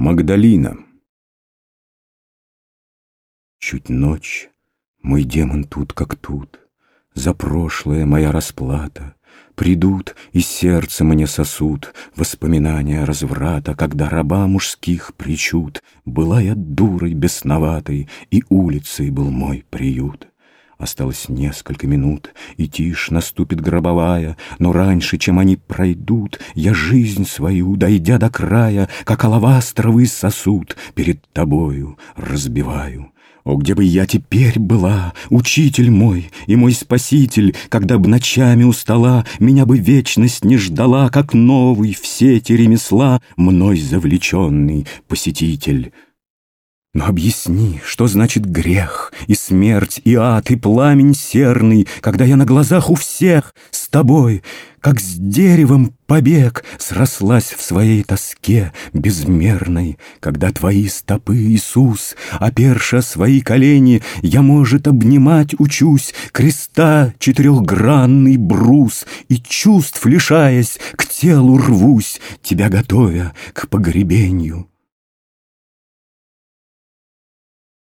Магдалина. Чуть ночь, мой демон тут как тут, За прошлое моя расплата. Придут и сердце мне сосуд Воспоминания разврата, Когда раба мужских причуд Была я дурой бесноватой, И улицей был мой приют. Осталось несколько минут, и тишь наступит гробовая, Но раньше, чем они пройдут, я жизнь свою, дойдя до края, Как алавастровый сосуд, перед тобою разбиваю. О, где бы я теперь была, учитель мой и мой спаситель, Когда б ночами устала, меня бы вечность не ждала, Как новый в сети ремесла мной завлеченный посетитель. Но объясни, что значит грех, и смерть, и ад, и пламень серный, Когда я на глазах у всех с тобой, как с деревом побег, Срослась в своей тоске безмерной, Когда твои стопы, Иисус, оперша свои колени, Я, может, обнимать учусь Креста четырехгранный брус, И чувств лишаясь, к телу рвусь, Тебя готовя к погребению.